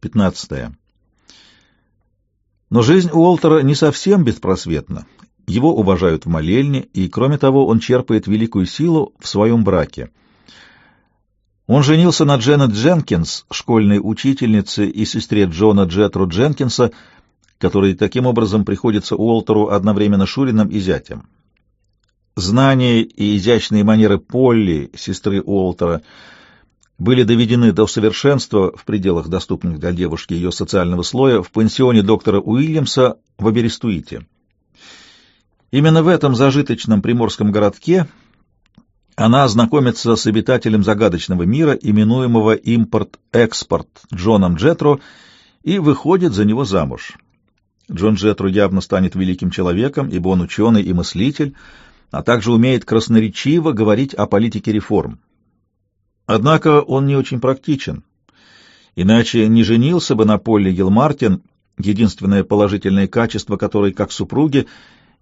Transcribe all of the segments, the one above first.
15. Но жизнь Уолтера не совсем беспросветна. Его уважают в молельне, и, кроме того, он черпает великую силу в своем браке. Он женился на Дженнет Дженкинс, школьной учительнице и сестре Джона Джетру Дженкинса, который таким образом приходится Уолтеру одновременно Шурином и зятем. Знания и изящные манеры Полли, сестры Уолтера, были доведены до совершенства в пределах доступных для девушки ее социального слоя в пансионе доктора Уильямса в Аберестуите. Именно в этом зажиточном приморском городке она знакомится с обитателем загадочного мира, именуемого «импорт-экспорт» Джоном Джетро, и выходит за него замуж. Джон Джетро явно станет великим человеком, ибо он ученый и мыслитель, а также умеет красноречиво говорить о политике реформ. Однако он не очень практичен. Иначе не женился бы на Полли Гилмартин, единственное положительное качество которой, как супруги,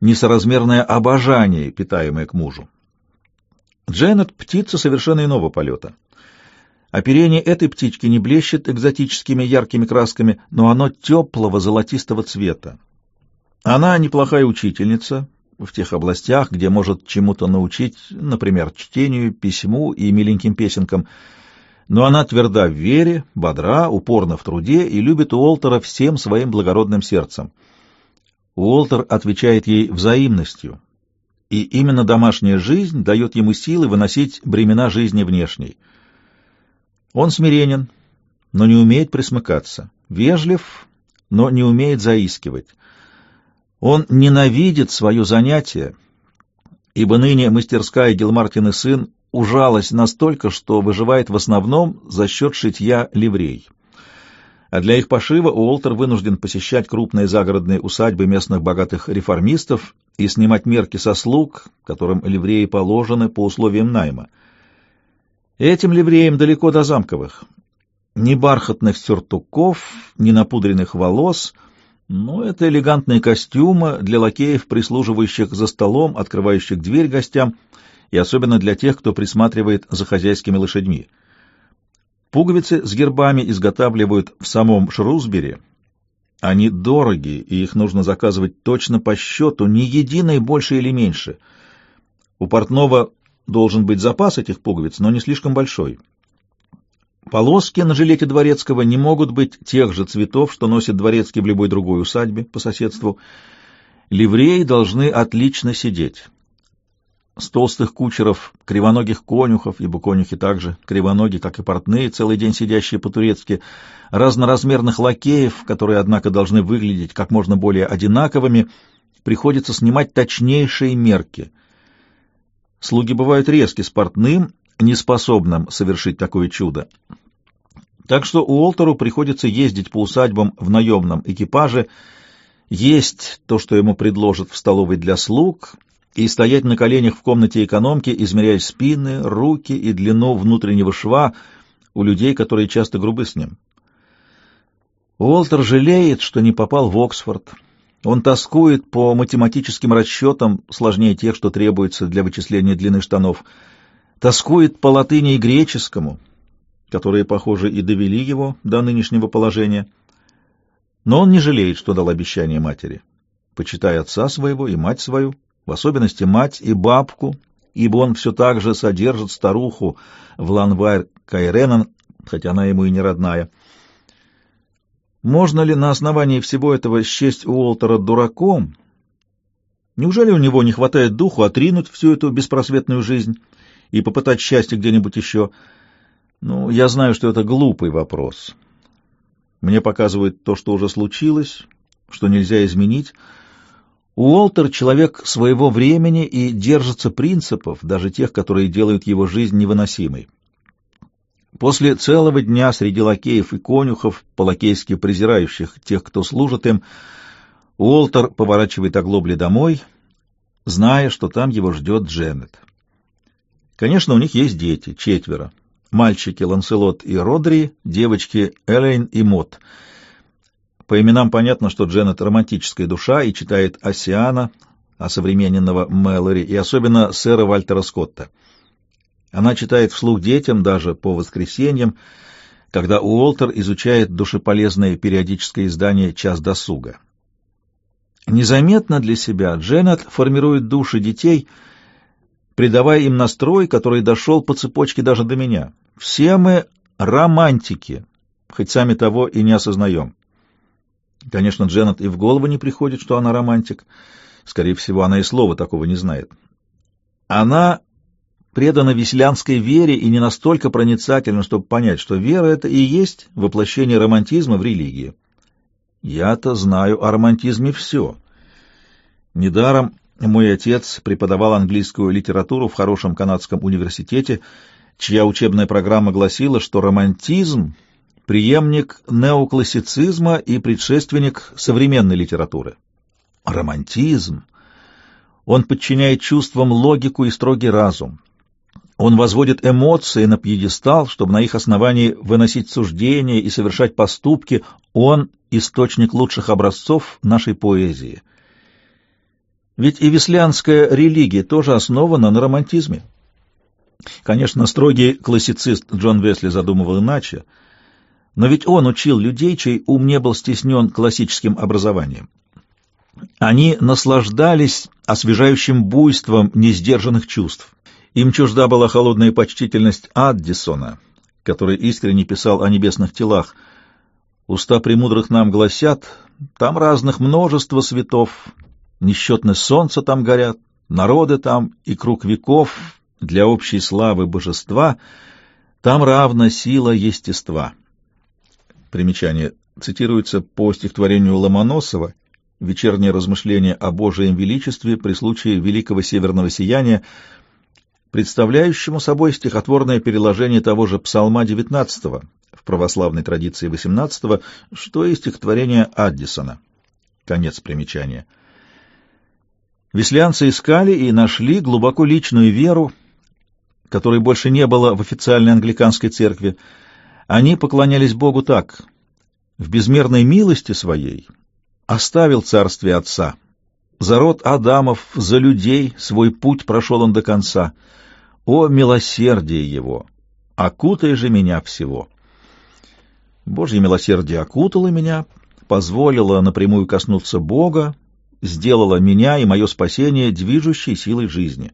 несоразмерное обожание, питаемое к мужу. Дженнет — птица совершенно иного полета. Оперение этой птички не блещет экзотическими яркими красками, но оно теплого золотистого цвета. Она неплохая учительница, в тех областях, где может чему-то научить, например, чтению, письму и миленьким песенкам. Но она тверда в вере, бодра, упорна в труде и любит Уолтера всем своим благородным сердцем. Уолтер отвечает ей взаимностью, и именно домашняя жизнь дает ему силы выносить бремена жизни внешней. Он смиренен, но не умеет присмыкаться, вежлив, но не умеет заискивать. Он ненавидит свое занятие, ибо ныне мастерская Гилмартин и сын ужалась настолько, что выживает в основном за счет шитья ливрей. А для их пошива Уолтер вынужден посещать крупные загородные усадьбы местных богатых реформистов и снимать мерки со слуг, которым ливреи положены по условиям найма. Этим ливреям далеко до замковых. Ни бархатных сюртуков, ни напудренных волос — но это элегантные костюмы для лакеев, прислуживающих за столом, открывающих дверь гостям, и особенно для тех, кто присматривает за хозяйскими лошадьми. Пуговицы с гербами изготавливают в самом Шрусбери. Они дороги, и их нужно заказывать точно по счету, ни единой больше или меньше. У портного должен быть запас этих пуговиц, но не слишком большой. Полоски на жилете дворецкого не могут быть тех же цветов, что носит дворецкий в любой другой усадьбе по соседству. Ливреи должны отлично сидеть. С толстых кучеров, кривоногих конюхов, ибо конюхи также кривоноги, как и портные, целый день сидящие по-турецки, разноразмерных лакеев, которые, однако, должны выглядеть как можно более одинаковыми, приходится снимать точнейшие мерки. Слуги бывают резки с портным неспособным совершить такое чудо. Так что Уолтеру приходится ездить по усадьбам в наемном экипаже, есть то, что ему предложат в столовой для слуг, и стоять на коленях в комнате экономки, измеряя спины, руки и длину внутреннего шва у людей, которые часто грубы с ним. Уолтер жалеет, что не попал в Оксфорд. Он тоскует по математическим расчетам, сложнее тех, что требуется для вычисления длины штанов — тоскует по латыни и греческому, которые, похоже, и довели его до нынешнего положения. Но он не жалеет, что дал обещание матери, почитая отца своего и мать свою, в особенности мать и бабку, ибо он все так же содержит старуху в Ланвайр Кайренан, хотя она ему и не родная. Можно ли на основании всего этого счесть Уолтера дураком? Неужели у него не хватает духу отринуть всю эту беспросветную жизнь и попытать счастье где-нибудь еще. Ну, я знаю, что это глупый вопрос. Мне показывает то, что уже случилось, что нельзя изменить. Уолтер — человек своего времени и держится принципов, даже тех, которые делают его жизнь невыносимой. После целого дня среди лакеев и конюхов, по-лакейски презирающих тех, кто служит им, Уолтер поворачивает оглобли домой, зная, что там его ждет Дженнет. Конечно, у них есть дети, четверо. Мальчики Ланселот и Родри, девочки Элейн и Мот. По именам понятно, что Дженнет романтическая душа и читает Осиана, осовремененного Мэлори, и особенно сэра Вальтера Скотта. Она читает вслух детям даже по воскресеньям, когда Уолтер изучает душеполезное периодическое издание «Час досуга». Незаметно для себя Дженнет формирует души детей, придавая им настрой, который дошел по цепочке даже до меня. Все мы романтики, хоть сами того и не осознаем. Конечно, Дженнет и в голову не приходит, что она романтик. Скорее всего, она и слова такого не знает. Она предана веселянской вере и не настолько проницательна, чтобы понять, что вера — это и есть воплощение романтизма в религии. Я-то знаю о романтизме все. Недаром мой отец преподавал английскую литературу в хорошем канадском университете, чья учебная программа гласила, что романтизм — преемник неоклассицизма и предшественник современной литературы. Романтизм. Он подчиняет чувствам логику и строгий разум. Он возводит эмоции на пьедестал, чтобы на их основании выносить суждения и совершать поступки. Он — источник лучших образцов нашей поэзии. Ведь и веслянская религия тоже основана на романтизме. Конечно, строгий классицист Джон Весли задумывал иначе, но ведь он учил людей, чей ум не был стеснен классическим образованием. Они наслаждались освежающим буйством несдержанных чувств. Им чужда была холодная почтительность Аддисона, который искренне писал о небесных телах. «Уста премудрых нам гласят, там разных множество светов, несчетны солнца там горят, народы там и круг веков для общей славы божества, там равна сила естества». Примечание цитируется по стихотворению Ломоносова — вечернее размышление о Божьем величестве при случае Великого Северного Сияния, представляющему собой стихотворное переложение того же Псалма 19 в православной традиции 18 что и стихотворение Аддисона. Конец примечания. Веслянцы искали и нашли глубоко личную веру, которой больше не было в официальной англиканской церкви. Они поклонялись Богу так: в безмерной милости своей оставил царствие отца. За род Адамов, за людей свой путь прошел он до конца. О, милосердие его! Окутай же меня всего! Божье милосердие окутало меня, позволило напрямую коснуться Бога, сделало меня и мое спасение движущей силой жизни.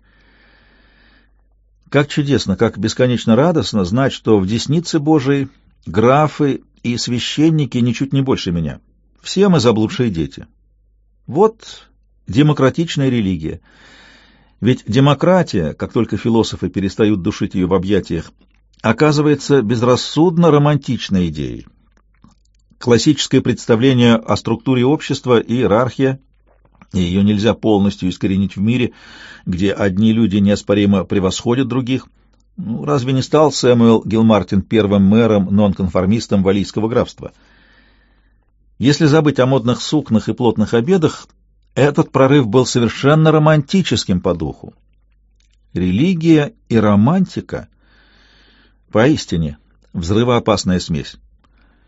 Как чудесно, как бесконечно радостно знать, что в деснице Божией графы и священники ничуть не больше меня. Все мы заблудшие дети. Вот демократичная религия. Ведь демократия, как только философы перестают душить ее в объятиях, оказывается безрассудно романтичной идеей. Классическое представление о структуре общества и иерархия, и ее нельзя полностью искоренить в мире, где одни люди неоспоримо превосходят других. Ну, разве не стал Сэмюэл Гилмартин первым мэром нонконформистом Валийского графства? Если забыть о модных сукнах и плотных обедах, этот прорыв был совершенно романтическим по духу. Религия и романтика — поистине взрывоопасная смесь.